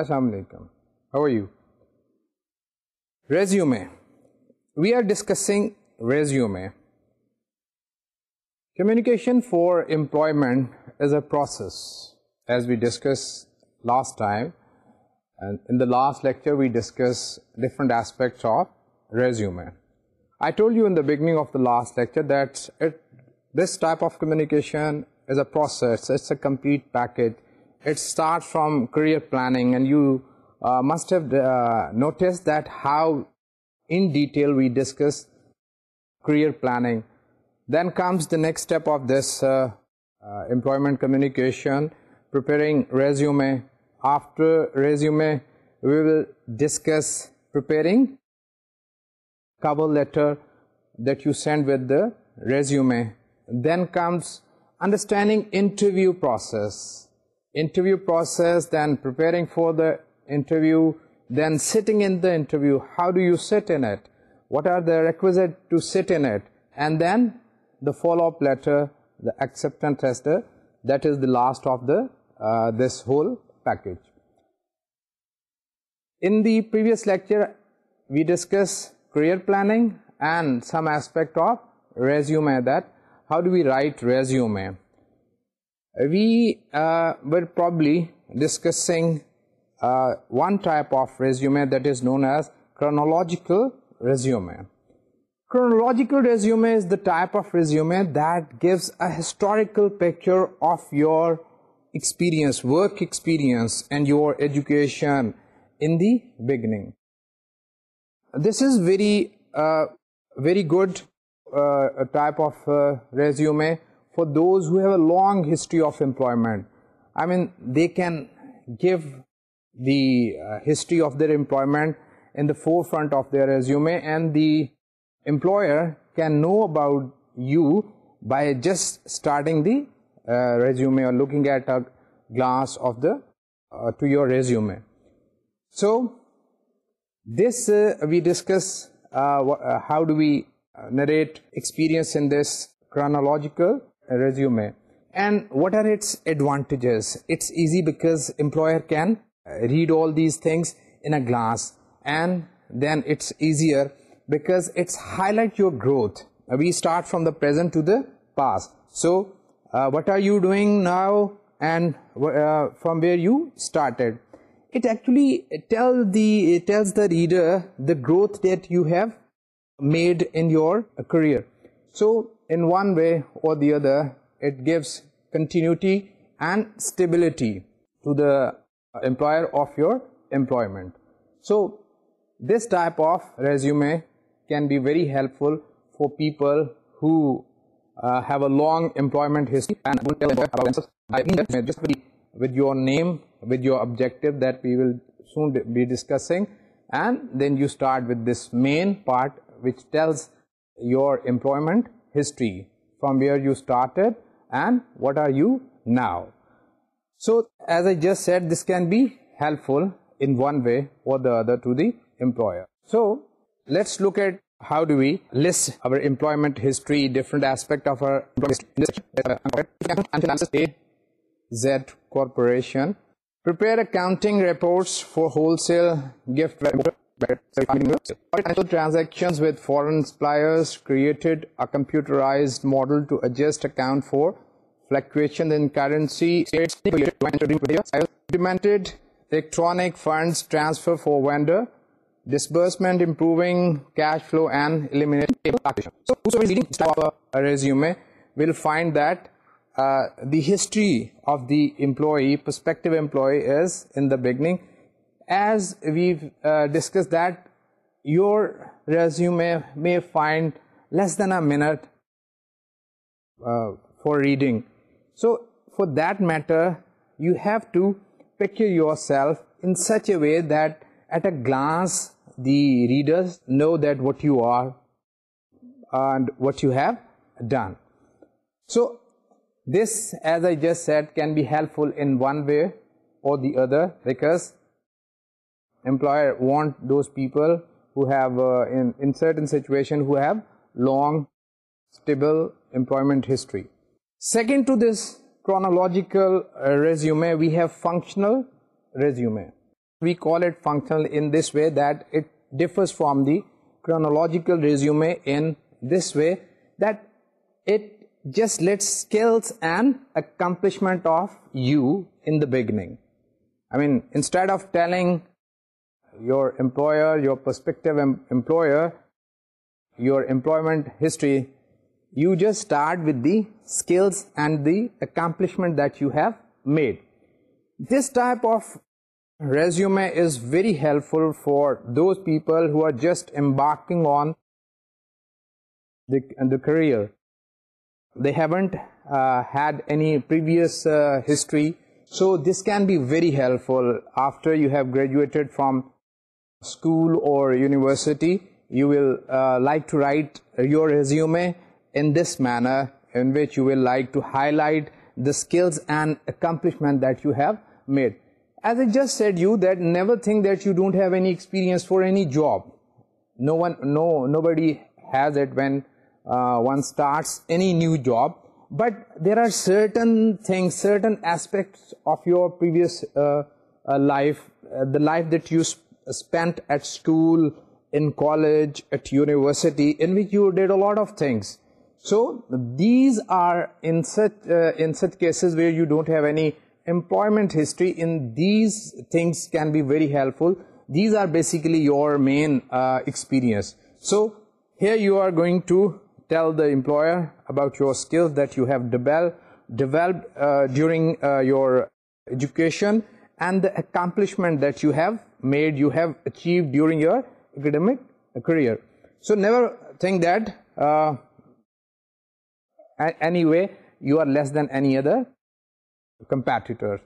السلام علیکم how are you resume we are discussing resume communication for employment is a process as we discuss last time in the last lecture we discuss different aspects of resume I told you in the beginning of the last lecture that this type of communication is a process it's a complete package it starts from career planning and you uh, must have uh, noticed that how in detail we discuss career planning then comes the next step of this uh, employment communication preparing resume after resume we will discuss preparing cover letter that you send with the resume then comes understanding interview process interview process, then preparing for the interview, then sitting in the interview, how do you sit in it? What are the requisite to sit in it? And then the follow-up letter, the acceptance letter. that is the last of the uh, this whole package. In the previous lecture, we discussed career planning and some aspect of resume that how do we write Resume we uh, were probably discussing uh, one type of resume that is known as chronological resume. Chronological resume is the type of resume that gives a historical picture of your experience, work experience and your education in the beginning. This is very uh, very good type of resume for those who have a long history of employment. I mean, they can give the uh, history of their employment in the forefront of their resume and the employer can know about you by just starting the uh, resume or looking at a glass of the uh, to your resume. So, this we discuss how do we narrate experience in this chronological resume and what are its advantages it's easy because employer can read all these things in a glass and then it's easier because it's highlight your growth we start from the present to the past so uh, what are you doing now and uh, from where you started it actually tell the it tells the reader the growth that you have made in your career so in one way or the other it gives continuity and stability to the uh, employer of your employment. So this type of resume can be very helpful for people who uh, have a long employment history and will tell about themselves. I mean just with your name, with your objective that we will soon be discussing and then you start with this main part which tells your employment history from where you started and what are you now. So as I just said this can be helpful in one way or the other to the employer. So let's look at how do we list our employment history different aspect of our history. Uh, Z corporation prepare accounting reports for wholesale gift transactions with foreign suppliers created a computerized model to adjust account for fluctuation in currency. implemented electronic funds transfer for vendor, disbursement improving cash flow and eliminating table partition. So whosoever is reading this type of resume will find that uh, the history of the employee, prospective employee is in the beginning as we've uh, discussed that your resume may find less than a minute uh, for reading. So for that matter, you have to picture yourself in such a way that at a glance, the readers know that what you are and what you have done. So this, as I just said, can be helpful in one way or the other because employer want those people who have uh, in, in certain situation who have long stable employment history. Second to this chronological uh, resume, we have functional resume. We call it functional in this way that it differs from the chronological resume in this way that it just lists skills and accomplishment of you in the beginning. I mean, instead of telling your employer, your prospective employer, your employment history, you just start with the skills and the accomplishment that you have made. This type of resume is very helpful for those people who are just embarking on the, the career. They haven't uh, had any previous uh, history. So, this can be very helpful after you have graduated from school or university, you will uh, like to write your resume in this manner in which you will like to highlight the skills and accomplishment that you have made. As I just said you that never think that you don't have any experience for any job. No one, no, nobody has it when uh, one starts any new job. But there are certain things, certain aspects of your previous uh, life, the life that you spent spent at school, in college, at university, in which you did a lot of things. So these are in such, uh, in such cases where you don't have any employment history, in these things can be very helpful. These are basically your main uh, experience. So here you are going to tell the employer about your skills that you have developed developed uh, during your education and the accomplishment that you have made you have achieved during your academic career so never think that uh, anyway you are less than any other competitor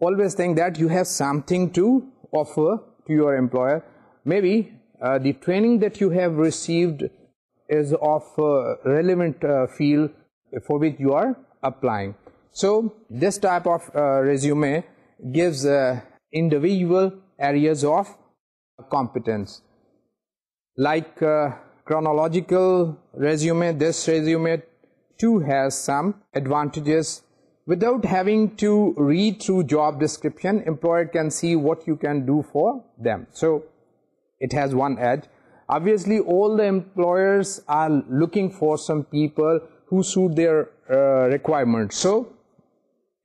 always think that you have something to offer to your employer maybe uh, the training that you have received is of relevant uh, field for which you are applying so this type of resume gives a individual areas of competence. Like uh, chronological resume, this resume too has some advantages. Without having to read through job description, employer can see what you can do for them. So, it has one edge. Obviously, all the employers are looking for some people who suit their uh, requirements. So,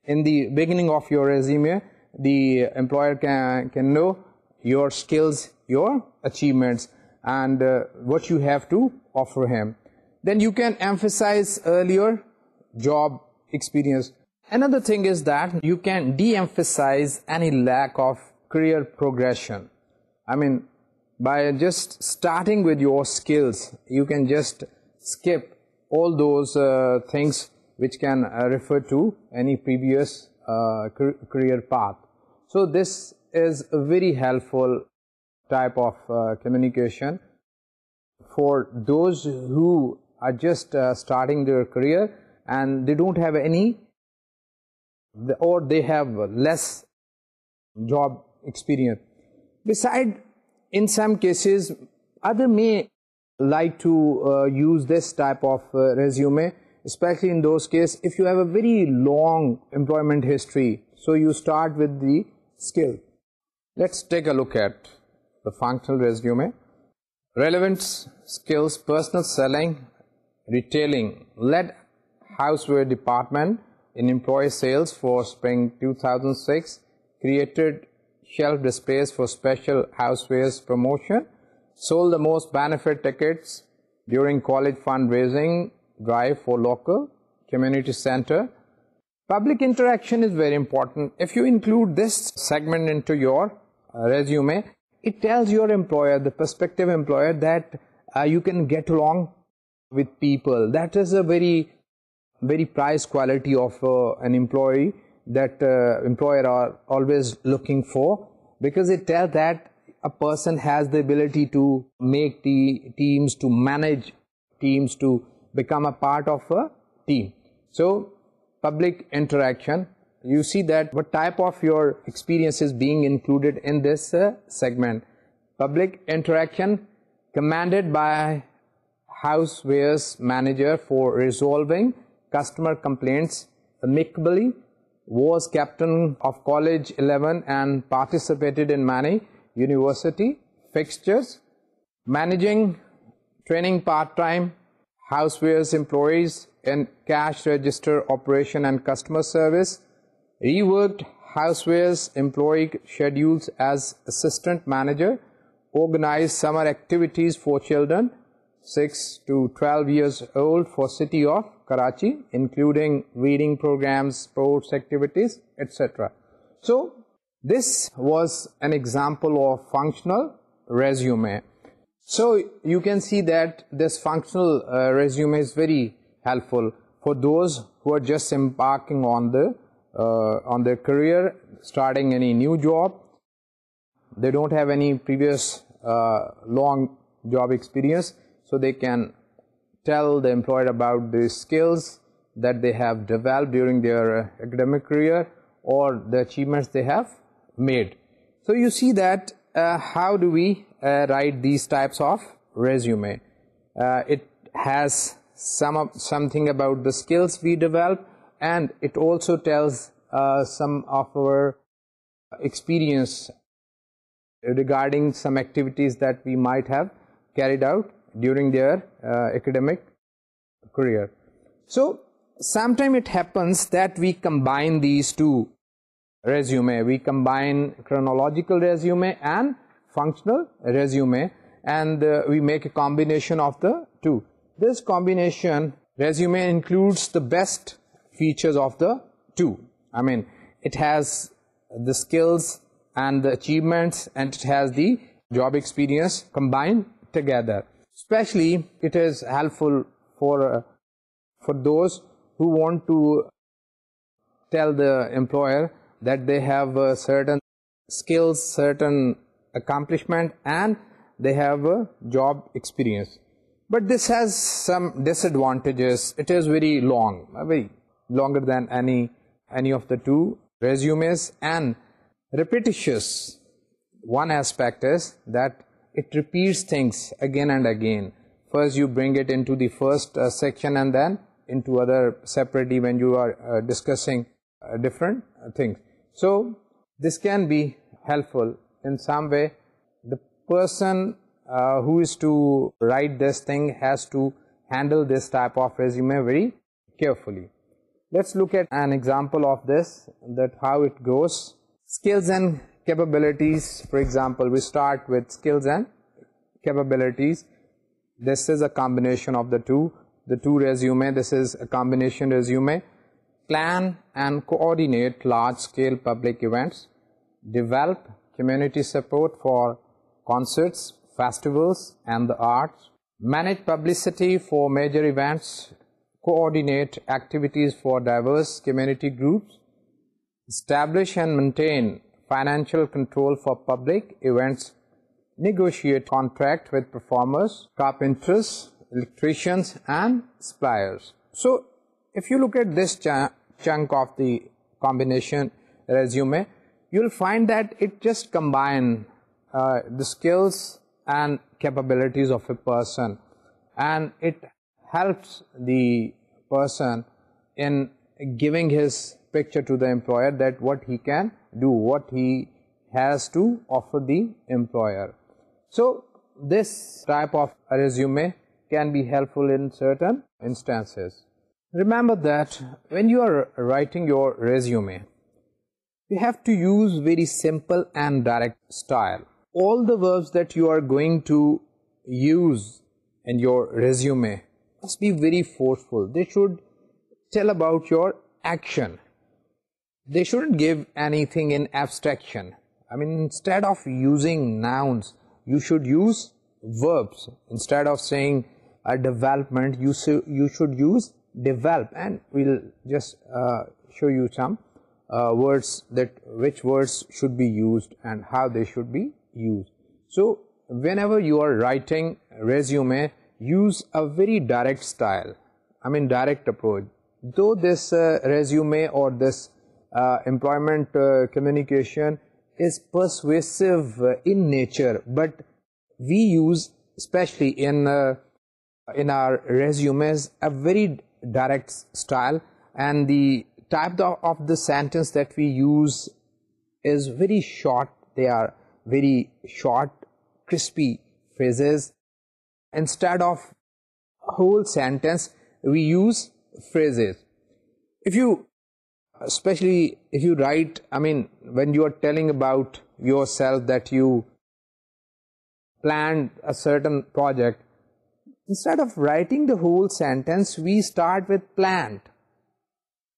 in the beginning of your resume, the employer can, can know your skills, your achievements and uh, what you have to offer him. Then you can emphasize earlier job experience. Another thing is that you can de-emphasize any lack of career progression. I mean, by just starting with your skills, you can just skip all those uh, things which can uh, refer to any previous career path. So this is a very helpful type of uh, communication for those who are just uh, starting their career and they don't have any or they have less job experience. Besides, in some cases other may like to uh, use this type of resume especially in those cases if you have a very long employment history so you start with the skill. Let's take a look at the functional resume. Relevance, skills, personal selling, retailing. Led houseware department in employee sales for spring 2006. Created shelf displays for special housewares promotion. Sold the most benefit tickets during college fundraising drive for local community center public interaction is very important. If you include this segment into your uh, resume, it tells your employer, the prospective employer, that uh, you can get along with people. That is a very, very prized quality of uh, an employee that uh, employer are always looking for because it tells that a person has the ability to make teams, to manage teams, to become a part of a team. So, public interaction you see that what type of your experience is being included in this uh, segment public interaction commanded by housewares manager for resolving customer complaints amicably was captain of college 11 and participated in many university fixtures managing training part-time housewares employees in cash register operation and customer service, reworked housewares employee schedules as assistant manager, organized summer activities for children 6 to 12 years old for city of Karachi, including reading programs, sports activities, etc. So, this was an example of functional resume. So, you can see that this functional uh, resume is very helpful for those who are just embarking on the uh, on their career starting any new job they don't have any previous uh, long job experience so they can tell the employer about the skills that they have developed during their uh, academic career or the achievements they have made so you see that how do we write these types of resume it has some of something about the skills we develop and it also tells uh, some of our experience regarding some activities that we might have carried out during their uh, academic career. So, sometime it happens that we combine these two resume, we combine chronological resume and functional resume and uh, we make a combination of the two this combination resume includes the best features of the two. I mean, it has the skills and the achievements and it has the job experience combined together. Especially, it is helpful for uh, for those who want to tell the employer that they have uh, certain skills, certain accomplishment and they have a uh, job experience. But this has some disadvantages. It is very long, very longer than any, any of the two resumes and repetitious. One aspect is that it repeats things again and again. First you bring it into the first uh, section and then into other separately when you are uh, discussing uh, different things. So this can be helpful in some way. The person who is to write this thing has to handle this type of resume very carefully. Let's look at an example of this that how it goes. Skills and capabilities for example we start with skills and capabilities. This is a combination of the two. The two resume this is a combination resume. Plan and coordinate large scale public events. Develop community support for concerts festivals and the arts, manage publicity for major events, coordinate activities for diverse community groups, establish and maintain financial control for public events, negotiate contract with performers, carpenters, electricians and suppliers. So, if you look at this ch chunk of the combination resume, you'll find that it just combine uh, the skills and capabilities of a person and it helps the person in giving his picture to the employer that what he can do, what he has to offer the employer. So this type of resume can be helpful in certain instances. Remember that when you are writing your resume, you have to use very simple and direct style all the verbs that you are going to use in your resume must be very forceful. They should tell about your action. They shouldn't give anything in abstraction. I mean, instead of using nouns, you should use verbs. Instead of saying a development, you, you should use develop. And we'll just uh, show you some uh, words that which words should be used and how they should be use. So, whenever you are writing resume, use a very direct style, I mean direct approach. Though this uh, resume or this uh, employment uh, communication is persuasive in nature, but we use especially in in our resumes a very direct style and the type of the sentence that we use is very short. They are very short crispy phrases instead of whole sentence we use phrases if you especially if you write i mean when you are telling about yourself that you planned a certain project instead of writing the whole sentence we start with planned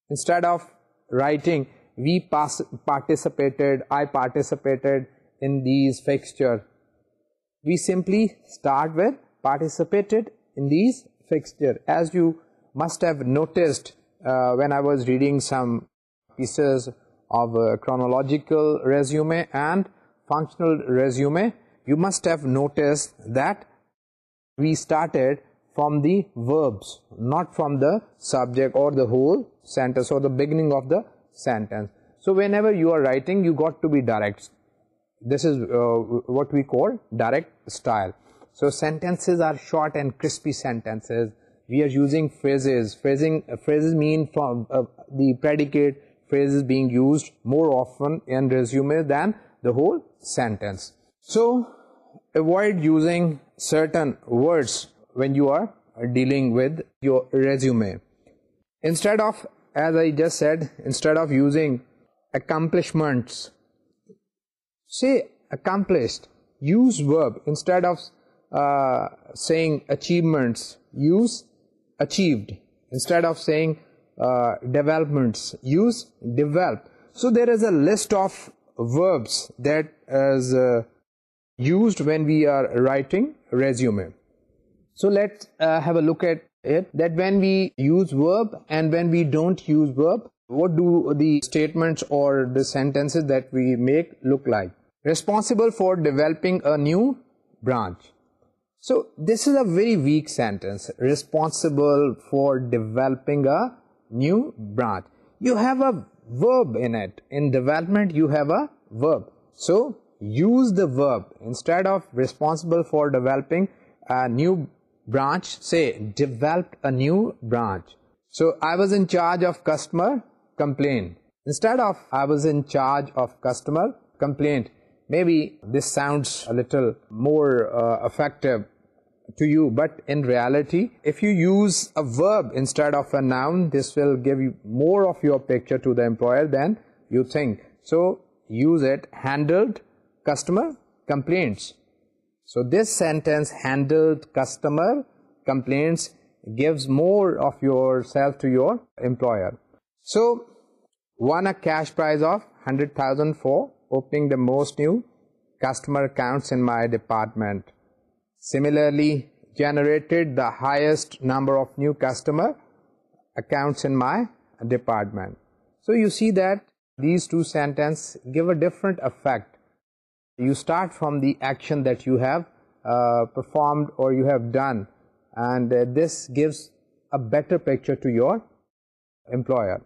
instead of writing we participated i participated in these fixture. We simply start with participated in these fixture. As you must have noticed uh, when I was reading some pieces of uh, chronological resume and functional resume, you must have noticed that we started from the verbs, not from the subject or the whole sentence or the beginning of the sentence. So, whenever you are writing, you got to be direct this is uh, what we call direct style. So sentences are short and crispy sentences. We are using phrases. Phrasing, uh, phrases mean from uh, the predicate phrases being used more often in resume than the whole sentence. So avoid using certain words when you are dealing with your resume. Instead of, as I just said, instead of using accomplishments, say accomplished use verb instead of uh, saying achievements use achieved instead of saying uh, developments use develop so there is a list of verbs that is uh, used when we are writing resume so let's uh, have a look at it that when we use verb and when we don't use verb what do the statements or the sentences that we make look like responsible for developing a new branch. So this is a very weak sentence, responsible for developing a new branch. You have a verb in it, in development you have a verb. So use the verb instead of responsible for developing a new branch, say developed a new branch. So I was in charge of customer complaint. Instead of I was in charge of customer complaint, maybe this sounds a little more uh, effective to you but in reality if you use a verb instead of a noun this will give you more of your picture to the employer than you think so use it handled customer complaints so this sentence handled customer complaints gives more of yourself to your employer so won a cash prize of 100,000 opening the most new customer accounts in my department. Similarly, generated the highest number of new customer accounts in my department. So you see that these two sentences give a different effect. You start from the action that you have uh, performed or you have done and uh, this gives a better picture to your employer.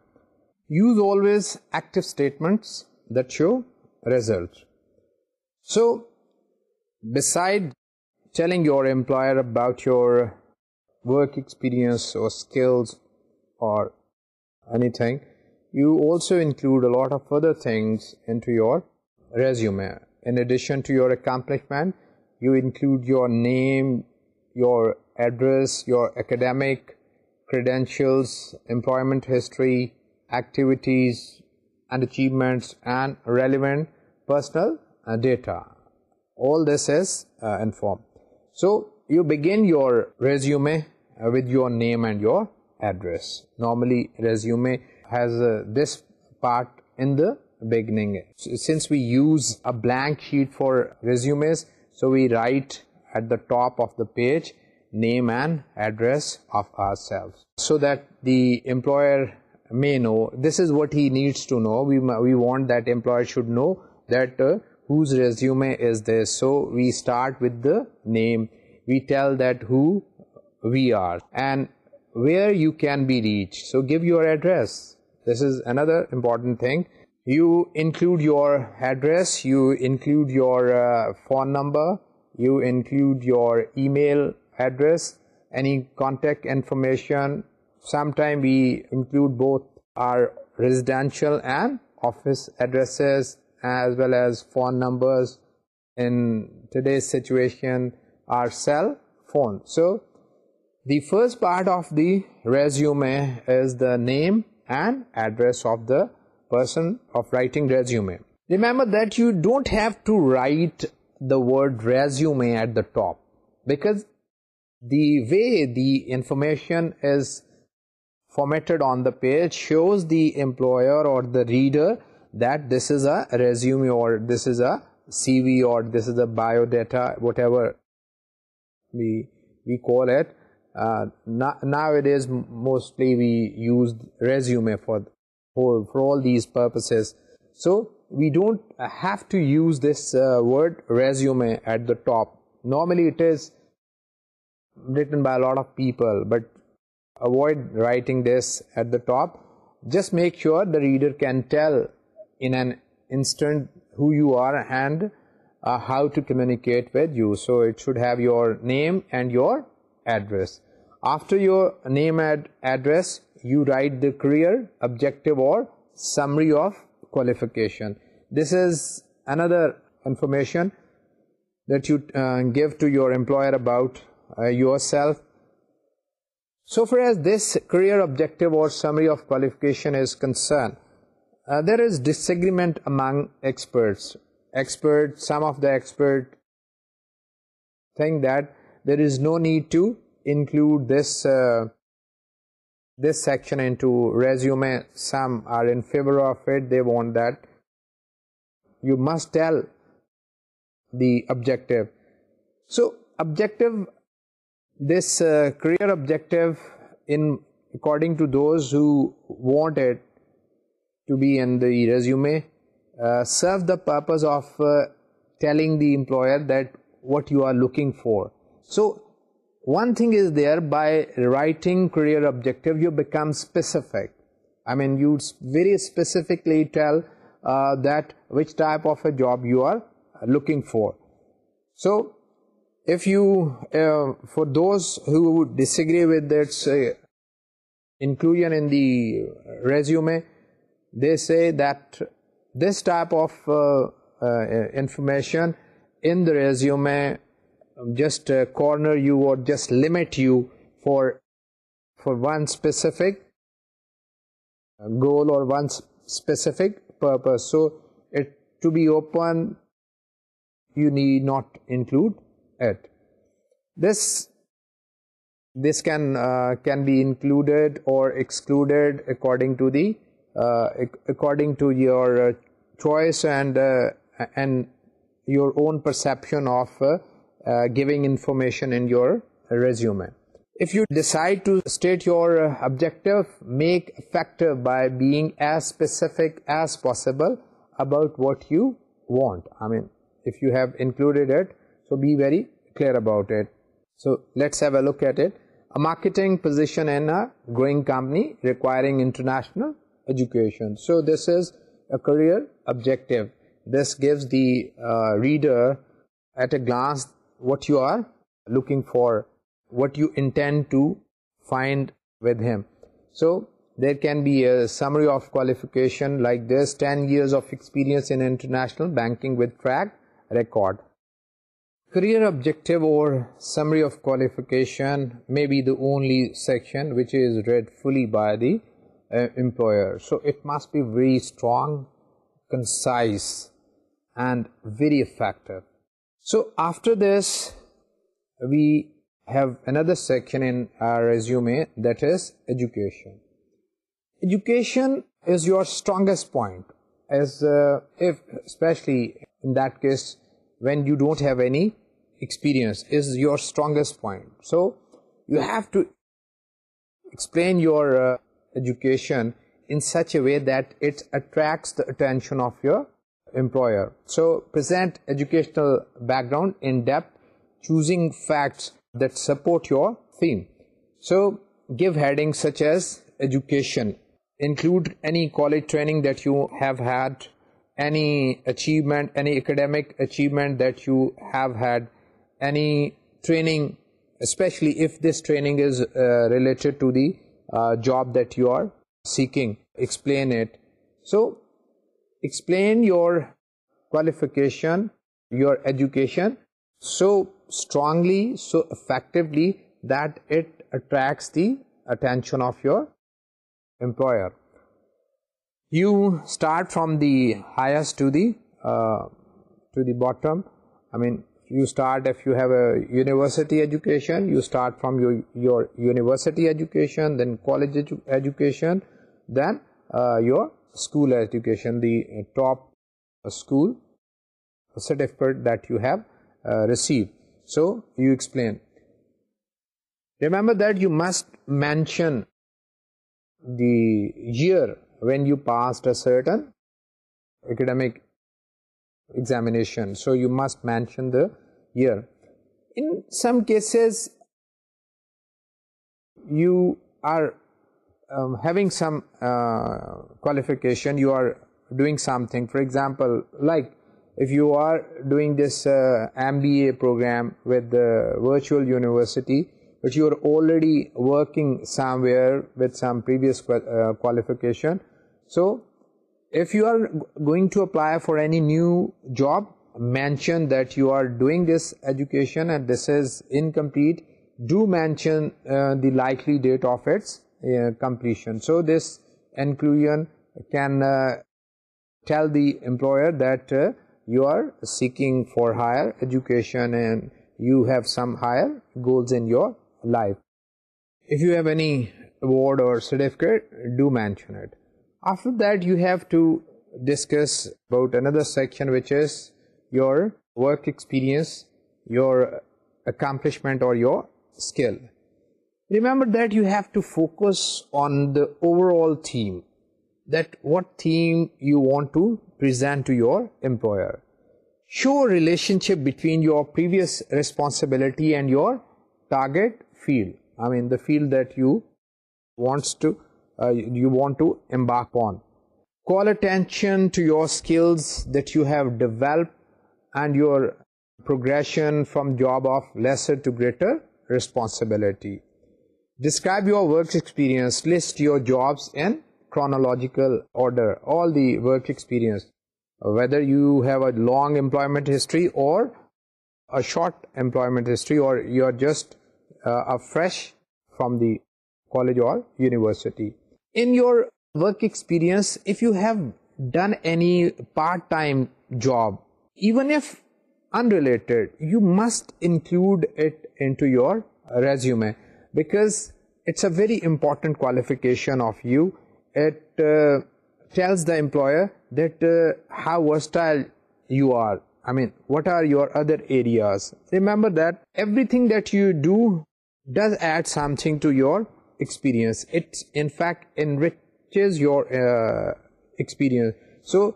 Use always active statements that show result. So, besides telling your employer about your work experience or skills or anything, you also include a lot of other things into your resume. In addition to your accomplishment, you include your name, your address, your academic credentials, employment history, activities, and achievements and relevant personal uh, data. All this is uh, informed. So, you begin your resume uh, with your name and your address. Normally, resume has uh, this part in the beginning. since we use a blank sheet for resumes, so we write at the top of the page name and address of ourselves so that the employer may know this is what he needs to know we we want that employer should know that uh, whose resume is this so we start with the name we tell that who we are and where you can be reached so give your address this is another important thing you include your address you include your uh, phone number you include your email address any contact information sometime we include both our residential and office addresses as well as phone numbers in today's situation our cell phone so the first part of the resume is the name and address of the person of writing resume remember that you don't have to write the word resume at the top because the way the information is formatted on the page shows the employer or the reader that this is a resume or this is a CV or this is a bio data, whatever we, we call it. Uh, nowadays, mostly we use resume for, for, for all these purposes. So, we don't have to use this uh, word resume at the top. Normally, it is written by a lot of people, but avoid writing this at the top. Just make sure the reader can tell in an instant who you are and uh, how to communicate with you. So it should have your name and your address. After your name and address, you write the career, objective or summary of qualification. This is another information that you uh, give to your employer about uh, yourself so far as this career objective or summary of qualification is concerned, uh, there is disagreement among experts. Experts, some of the experts think that there is no need to include this uh, this section into resume. Some are in favor of it. They want that. You must tell the objective. So, objective this uh, career objective in according to those who want it to be in the resume uh, serve the purpose of uh, telling the employer that what you are looking for so one thing is there by writing career objective you become specific i mean you very specifically tell uh, that which type of a job you are looking for so if you uh, for those who disagree with its uh, inclusion in the resume they say that this type of uh, uh information in the resume um, just uh, corner you or just limit you for for one specific uh, goal or one specific purpose so it to be open you need not include it. This this can uh, can be included or excluded according to the uh, according to your uh, choice and and your own perception of giving information in your resume. If you decide to state your objective, make effective by being as specific as possible about what you want. I mean, if you have included it, so be very clear about it. So let's have a look at it. a marketing position in a growing company requiring international education. So this is a career objective. This gives the uh, reader at a glance what you are looking for, what you intend to find with him. So there can be a summary of qualification like this, 10 years of experience in international banking with track record career objective or summary of qualification may be the only section which is read fully by the uh, employer so it must be very strong concise and very effective so after this we have another section in our resume that is education education is your strongest point as uh, if especially in that case when you don't have any experience is your strongest point. So, you have to explain your uh, education in such a way that it attracts the attention of your employer. So, present educational background in depth, choosing facts that support your theme. So, give headings such as education, include any college training that you have had, any achievement, any academic achievement that you have had, any training especially if this training is uh, related to the uh, job that you are seeking explain it so explain your qualification your education so strongly so effectively that it attracts the attention of your employer you start from the highest to the uh, to the bottom i mean you start if you have a university education you start from your your university education then college education then uh, your school education the top school certificate that you have uh, received so you explain remember that you must mention the year when you passed a certain academic examination. So you must mention the year. In some cases, you are um, having some uh, qualification, you are doing something. For example, like if you are doing this uh, MBA program with the virtual university, but you are already working somewhere with some previous uh, qualification. So, if you are going to apply for any new job mention that you are doing this education and this is incomplete do mention uh, the likely date of its uh, completion so this inclusion can uh, tell the employer that you are seeking for higher education and you have some higher goals in your life if you have any award or certificate do mention it after that, you have to discuss about another section, which is your work experience, your accomplishment or your skill. Remember that you have to focus on the overall theme, that what theme you want to present to your employer. Show relationship between your previous responsibility and your target field. I mean, the field that you wants to uh, you want to embark on. Call attention to your skills that you have developed and your progression from job of lesser to greater responsibility. Describe your work experience, list your jobs in chronological order, all the work experience, whether you have a long employment history or a short employment history or you are just uh, a fresh from the college or university in your work experience, if you have done any part-time job, even if unrelated, you must include it into your resume, because it's a very important qualification of you. It uh, tells the employer that uh, how versatile you are. I mean, what are your other areas? Remember that everything that you do does add something to your experience it in fact enriches your uh, experience so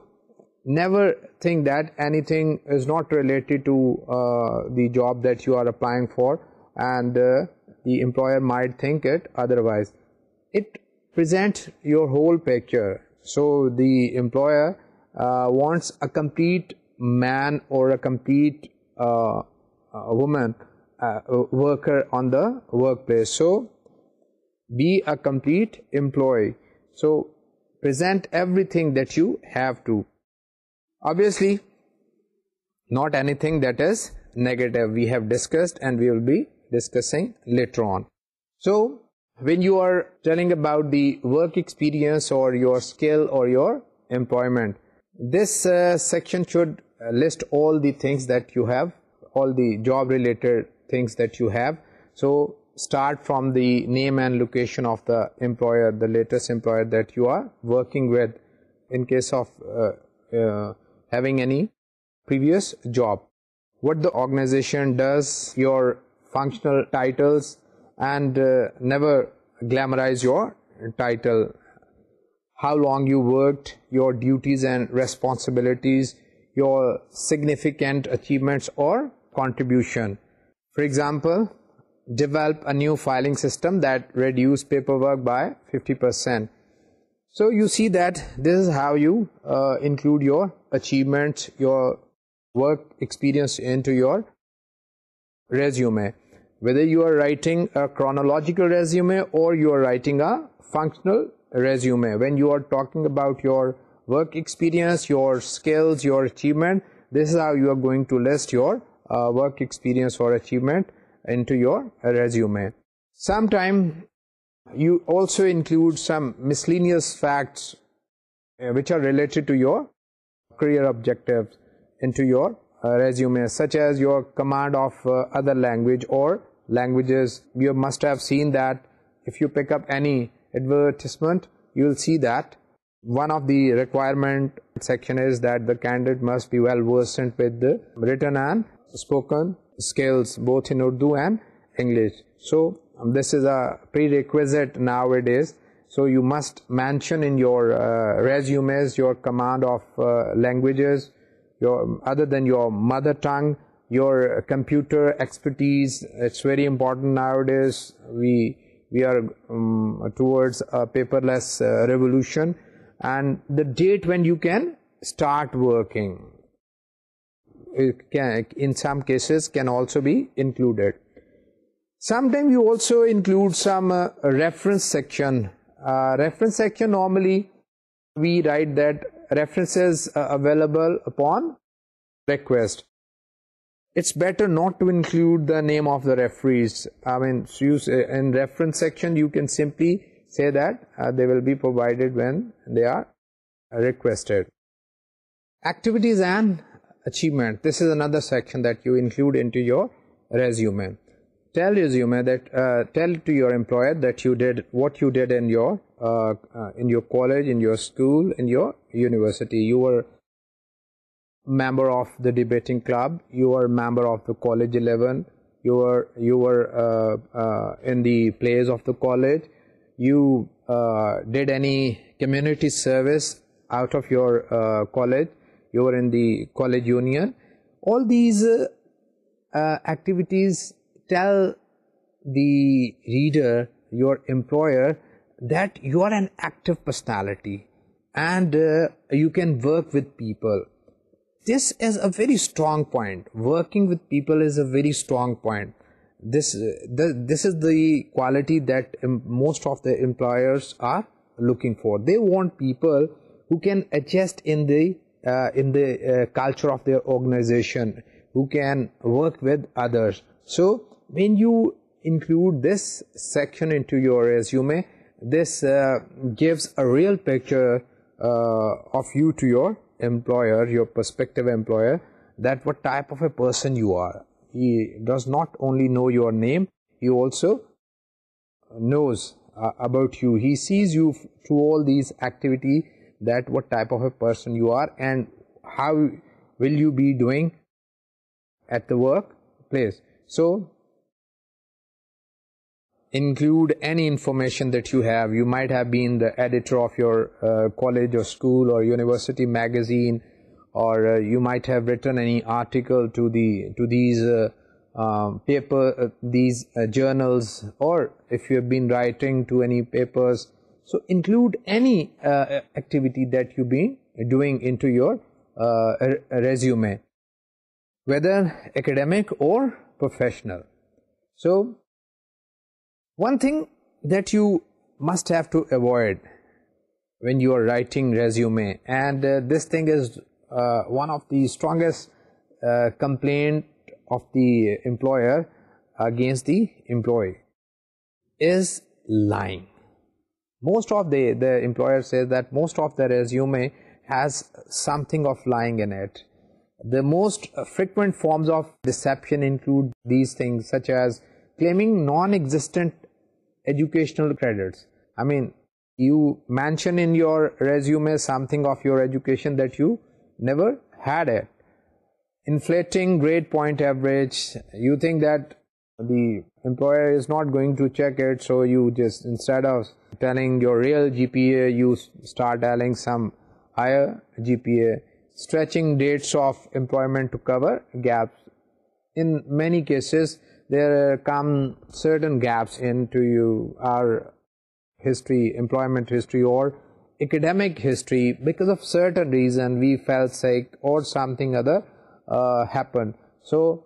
never think that anything is not related to uh, the job that you are applying for and uh, the employer might think it otherwise it present your whole picture so the employer wants a complete man or a complete woman worker on the workplace so be a complete employee so present everything that you have to obviously not anything that is negative we have discussed and we will be discussing later on so when you are telling about the work experience or your skill or your employment this uh, section should uh, list all the things that you have all the job related things that you have so start from the name and location of the employer, the latest employer that you are working with in case of uh, uh, having any previous job. What the organization does, your functional titles and uh, never glamorize your title. How long you worked, your duties and responsibilities, your significant achievements or contribution. For example, develop a new filing system that reduce paperwork by 50%. So you see that this is how you uh, include your achievements, your work experience into your resume. Whether you are writing a chronological resume or you are writing a functional resume. When you are talking about your work experience, your skills, your achievement, this is how you are going to list your uh, work experience or achievement into your resume. sometimes you also include some miscellaneous facts uh, which are related to your career objectives into your uh, resume such as your command of uh, other language or languages. You must have seen that if you pick up any advertisement you will see that one of the requirement section is that the candidate must be well versed with the written and spoken skills both in Urdu and English. So um, this is a prerequisite nowadays. So you must mention in your uh, resumes your command of uh, languages, your other than your mother tongue, your computer expertise. It's very important nowadays. We, we are um, towards a paperless uh, revolution. And the date when you can start working. Uh, in some cases can also be included. Sometimes you also include some uh, reference section. Uh, reference section normally we write that references are available upon request. It's better not to include the name of the referees. I mean, use in reference section you can simply say that uh, they will be provided when they are requested. Activities and achievement this is another section that you include into your resume tell resume that uh, tell to your employer that you did what you did in your uh, uh, in your college in your school in your university you were member of the debating club you were member of the college 11 you were you were in the plays of the college you did any community service out of your college you were in the college union all these uh, uh, activities tell the reader your employer that you are an active personality and uh, you can work with people this is a very strong point working with people is a very strong point this this is the quality that most of the employers are looking for they want people who can adjust in the uh, in the uh, culture of their organization who can work with others so when you include this section into your resume this uh, gives a real picture of you to your employer your prospective employer that what type of a person you are he does not only know your name he also knows about you he sees you through all these activities that what type of a person you are and how will you be doing at the workplace. so include any information that you have you might have been the editor of your uh, college or school or university magazine or uh, you might have written any article to the to these uh, um, paper uh, these journals or if you have been writing to any papers so include any uh, activity that you have been doing into your uh, resume whether academic or professional so one thing that you must have to avoid when you are writing resume and uh, this thing is one of the strongest complaint of the employer against the employee is lying most of the the employer says that most of the resume has something of lying in it the most frequent forms of deception include these things such as claiming non-existent educational credits i mean you mention in your resume something of your education that you never had it inflating grade point average you think that the employer is not going to check it so you just instead of telling your real GPA you start telling some higher GPA stretching dates of employment to cover gaps in many cases there come certain gaps into your history employment history or academic history because of certain reason we felt sick or something other uh, happened so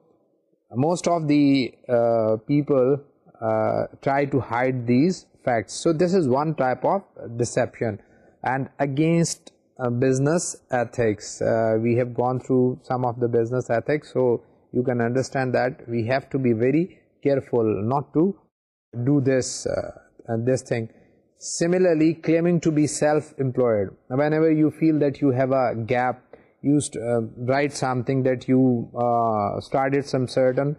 most of the uh, people uh, try to hide these facts. So this is one type of deception and against uh, business ethics we have gone through some of the business ethics. So you can understand that we have to be very careful not to do this and this thing. Similarly claiming to be self-employed whenever you feel that you have a gap you uh, write something that you uh, started some certain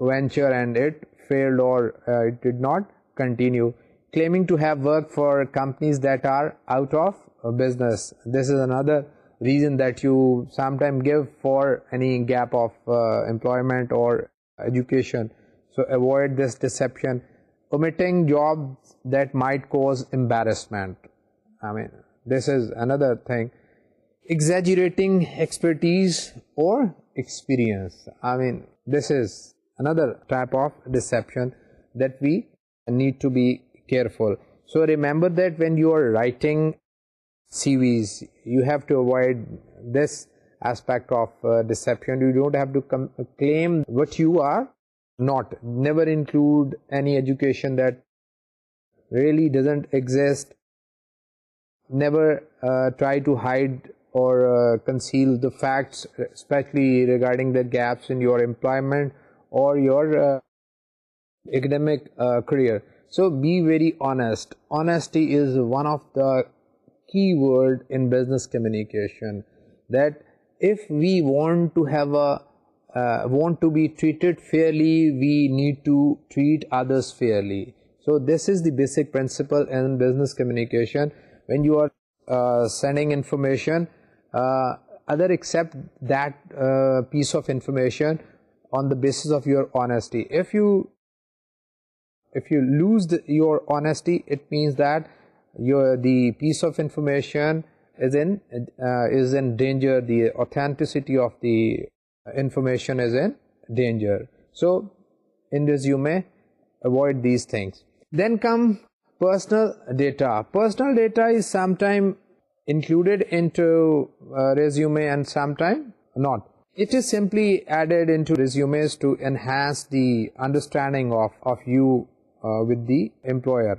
venture and it failed or uh, it did not continue. Claiming to have worked for companies that are out of business. This is another reason that you sometimes give for any gap of employment or education. So avoid this deception. Omitting jobs that might cause embarrassment. I mean, this is another thing exaggerating expertise or experience. I mean, this is another type of deception that we need to be careful. So, remember that when you are writing CVs, you have to avoid this aspect of uh, deception. You don't have to claim what you are not. Never include any education that really doesn't exist. Never uh, try to hide or conceal the facts, especially regarding the gaps in your employment or your academic career. So be very honest. Honesty is one of the key word in business communication, that if we want to have a want to be treated fairly, we need to treat others fairly. So this is the basic principle in business communication. When you are sending information, uh, other accept that uh, piece of information on the basis of your honesty if you if you lose your honesty it means that your the piece of information is in uh, is in danger the authenticity of the information is in danger so in this you may avoid these things then come personal data personal data is sometime included into uh, resume and sometime not it is simply added into resumes to enhance the understanding of of you uh, with the employer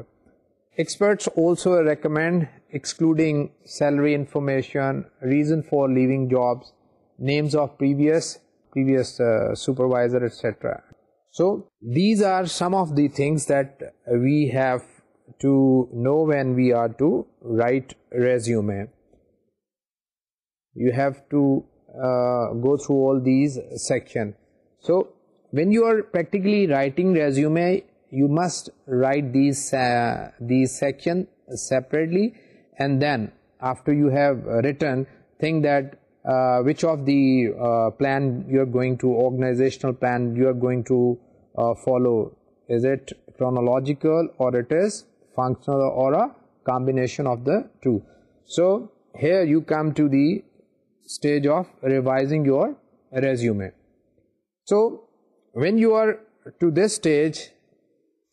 experts also recommend excluding salary information reason for leaving jobs names of previous previous uh, supervisor etc so these are some of the things that we have to know when we are to write resume. You have to uh, go through all these sections. So when you are practically writing resume, you must write these uh, sections separately, and then after you have written, think that uh, which of the plan you are going to, organizational plan you are going to follow. Is it chronological or it is or a combination of the two. So, here you come to the stage of revising your resume. So, when you are to this stage,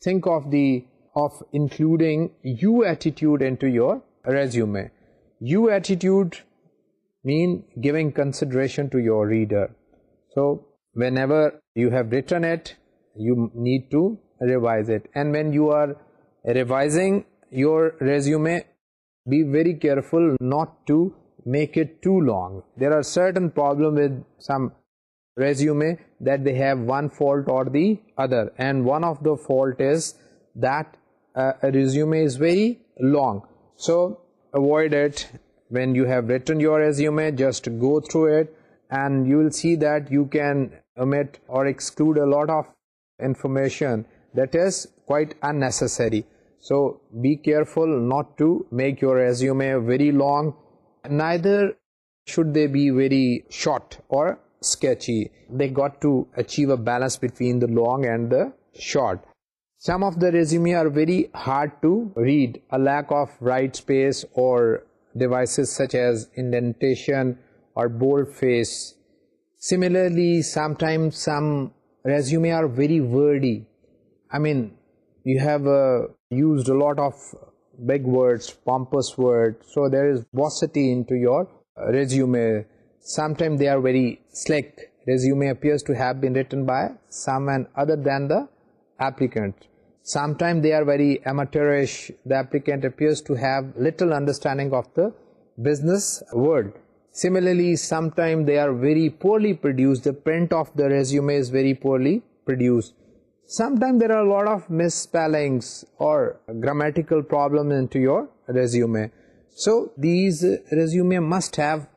think of the of including you attitude into your resume. You attitude mean giving consideration to your reader. So, whenever you have written it, you need to revise it. And when you are revising your resume, be very careful not to make it too long. There are certain problems with some resume that they have one fault or the other, and one of the fault is that uh, a resume is very long. So avoid it. When you have written your resume, just go through it and you will see that you can omit or exclude a lot of information that is quite unnecessary. So be careful not to make your resume very long, neither should they be very short or sketchy. They got to achieve a balance between the long and the short. Some of the resume are very hard to read. A lack of right space or devices such as indentation or boldface. Similarly, sometimes some resume are very wordy you have uh, used a lot of big words, pompous words, so there is vocity into your uh, resume. Sometimes they are very slick. Resume appears to have been written by someone other than the applicant. Sometimes they are very amateurish. The applicant appears to have little understanding of the business world. Similarly, sometimes they are very poorly produced. The print of the resume is very poorly produced sometimes there are a lot of misspellings or grammatical problems into your resume. So these resume must have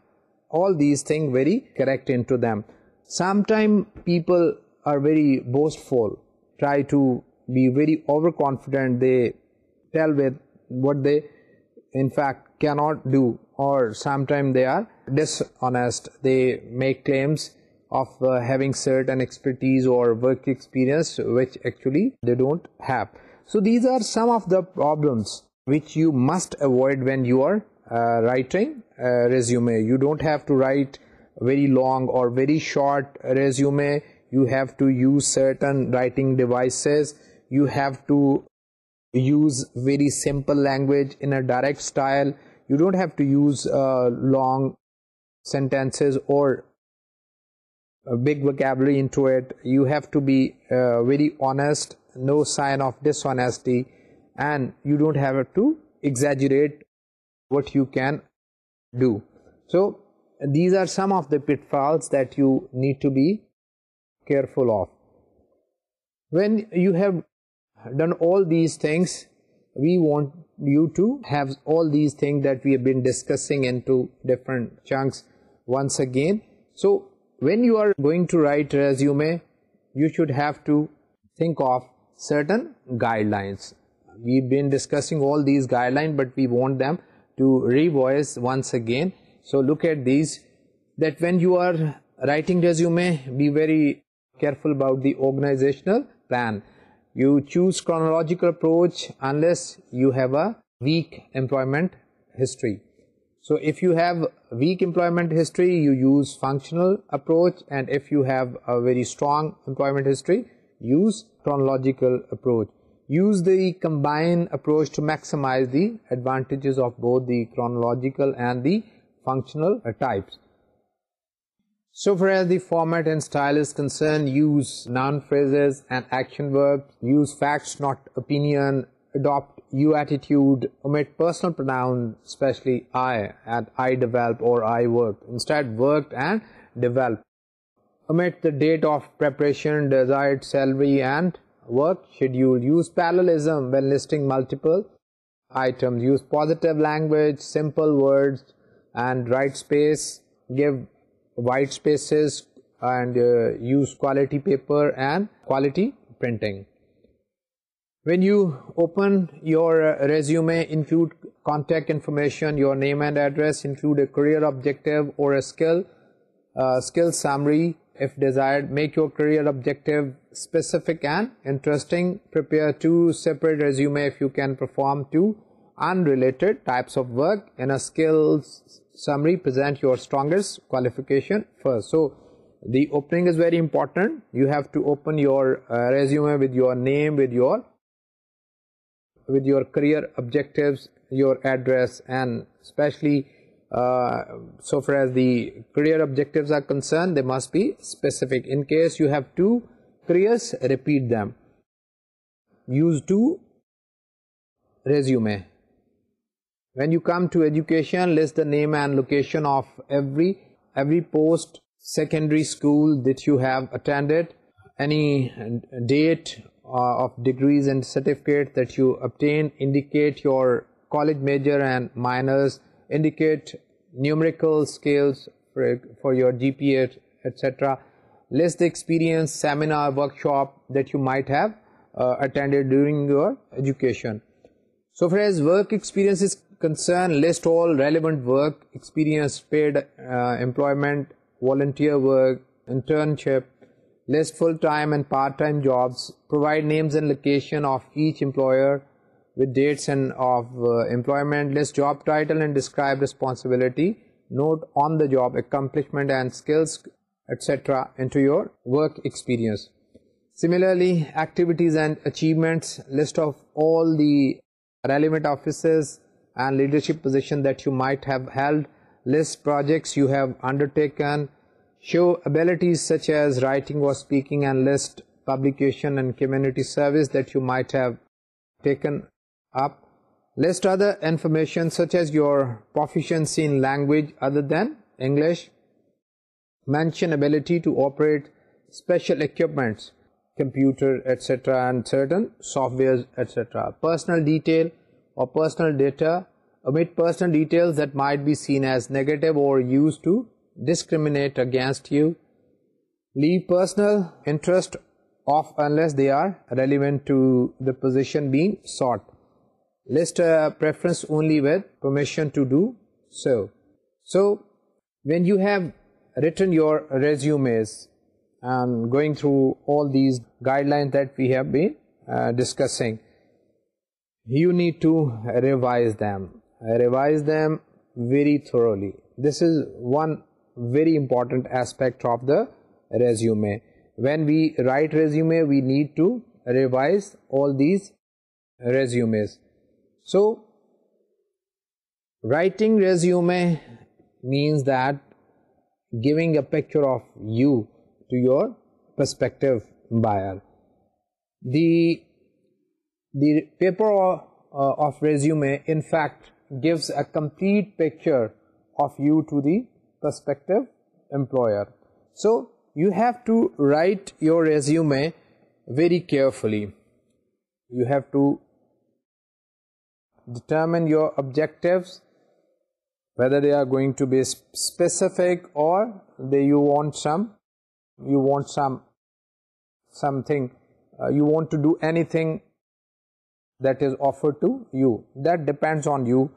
all these things very correct into them. Sometimes people are very boastful, try to be very overconfident, they tell with what they in fact cannot do or sometimes they are dishonest, they make claims of uh, having certain expertise or work experience which actually they don't have. So these are some of the problems which you must avoid when you are uh, writing resume. You don't have to write very long or very short resume. You have to use certain writing devices. You have to use very simple language in a direct style. You don't have to use uh, long sentences or big vocabulary into it. You have to be uh, very honest, no sign of dishonesty and you don't have to exaggerate what you can do. So, these are some of the pitfalls that you need to be careful of. When you have done all these things, we want you to have all these things that we have been discussing into different chunks once again. So, when you are going to write resume you should have to think of certain guidelines we've been discussing all these guidelines but we want them to revoice once again so look at these that when you are writing resume be very careful about the organizational plan you choose chronological approach unless you have a weak employment history so if you have weak employment history, you use functional approach and if you have a very strong employment history, use chronological approach. Use the combined approach to maximize the advantages of both the chronological and the functional types. So for the format and style is concerned, use noun phrases and action verbs, use facts not opinion, adopt you attitude omit personal pronoun especially I at I develop or I work instead worked and developed omit the date of preparation desired salary and work should you use parallelism when listing multiple items use positive language simple words and write space give white spaces and use quality paper and quality printing when you open your uh, resume include contact information your name and address include a career objective or a skill uh, skill summary if desired make your career objective specific and interesting prepare two separate resumes if you can perform two unrelated types of work in a skills summary present your strongest qualification first so the opening is very important you have to open your uh, resume with your name with your with your career objectives, your address and especially uh, so far as the career objectives are concerned, they must be specific. In case you have two careers, repeat them. Use two resume. When you come to education, list the name and location of every every post-secondary school that you have attended, any date of degrees and certificates that you obtain, indicate your college major and minors, indicate numerical scales for, your GPA, etc. List the experience, seminar, workshop that you might have uh, attended during your education. So far as work experience is concerned, list all relevant work, experience, paid uh, employment, volunteer work, internship, list full-time and part-time jobs, provide names and location of each employer with dates and of uh, employment, list job title and describe responsibility, note on the job accomplishment and skills, etc. into your work experience. Similarly, activities and achievements, list of all the relevant offices and leadership position that you might have held, list projects you have undertaken, show abilities such as writing or speaking and list publication and community service that you might have taken up. List other information such as your proficiency in language other than English. Mention ability to operate special equipment, computer, etc. and certain softwares, etc. Personal detail or personal data. Omit personal details that might be seen as negative or used to discriminate against you, leave personal interest off unless they are relevant to the position being sought. List preference only with permission to do so. So, when you have written your resumes and going through all these guidelines that we have been uh, discussing, you need to revise them. Revise them very thoroughly. This is one very important aspect of the resume. When we write resume, we need to revise all these resumes. So, writing resume means that giving a picture of you to your prospective buyer. The, the paper uh, of resume in fact gives a complete picture of you to the Perspective employer. So, you have to write your resume very carefully. You have to determine your objectives, whether they are going to be specific or you want some, you want some, something, uh, you want to do anything that is offered to you. That depends on you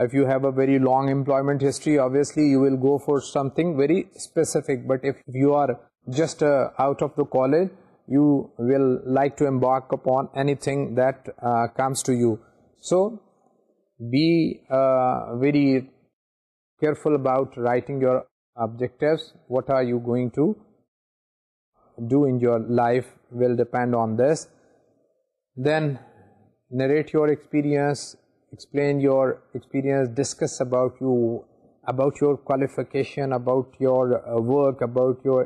if you have a very long employment history obviously you will go for something very specific but if you are just uh, out of the college you will like to embark upon anything that uh, comes to you so be uh, very careful about writing your objectives what are you going to do in your life will depend on this then narrate your experience explain your experience, discuss about you, about your qualification, about your uh, work, about your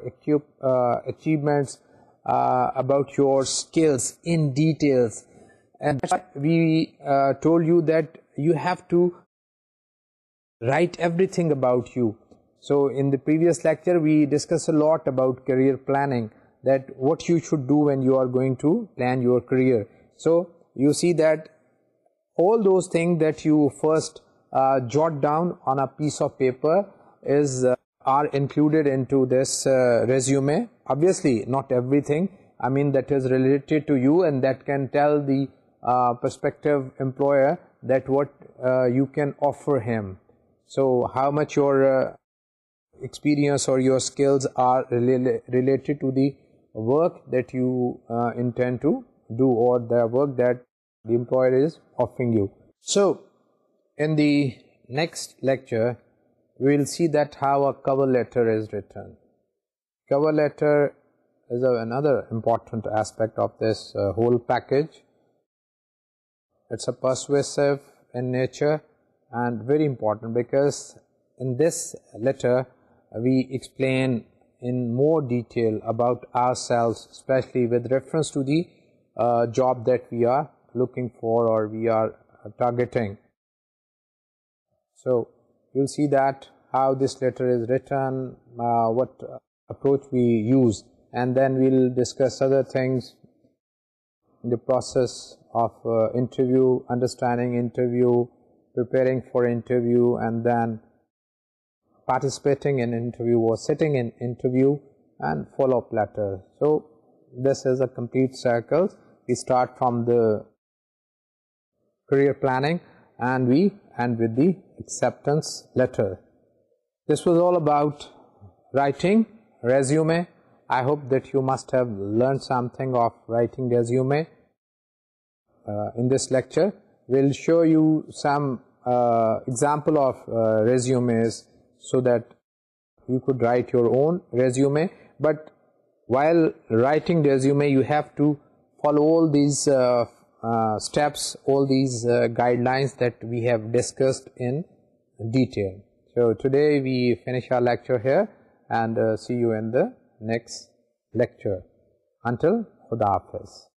uh, achievements, uh, about your skills in details. And we uh, told you that you have to write everything about you. So in the previous lecture, we discussed a lot about career planning, that what you should do when you are going to plan your career. So you see that all those things that you first uh, jot down on a piece of paper is uh, are included into this uh, resume obviously not everything i mean that is related to you and that can tell the uh, prospective employer that what uh, you can offer him so how much your uh, experience or your skills are rela related to the work that you uh, intend to do or the work that the employer is offering you. So, in the next lecture, we will see that how a cover letter is written. Cover letter is a, another important aspect of this uh, whole package. It's a persuasive in nature and very important because in this letter we explain in more detail about ourselves especially with reference to the uh, job that we are looking for or we are uh, targeting. So, you will see that how this letter is written, uh, what approach we use and then we will discuss other things in the process of uh, interview, understanding interview, preparing for interview and then participating in interview or sitting in interview and follow up letter. So, this is a complete circle. We start from the career planning and we and with the acceptance letter. This was all about writing resume. I hope that you must have learned something of writing resume. Uh, in this lecture, we'll show you some uh, example of uh, resumes so that you could write your own resume. But while writing resume, you have to follow all these uh, steps, all these uh, guidelines that we have discussed in detail. So, today we finish our lecture here and uh, see you in the next lecture. Until Khuda Hafiz.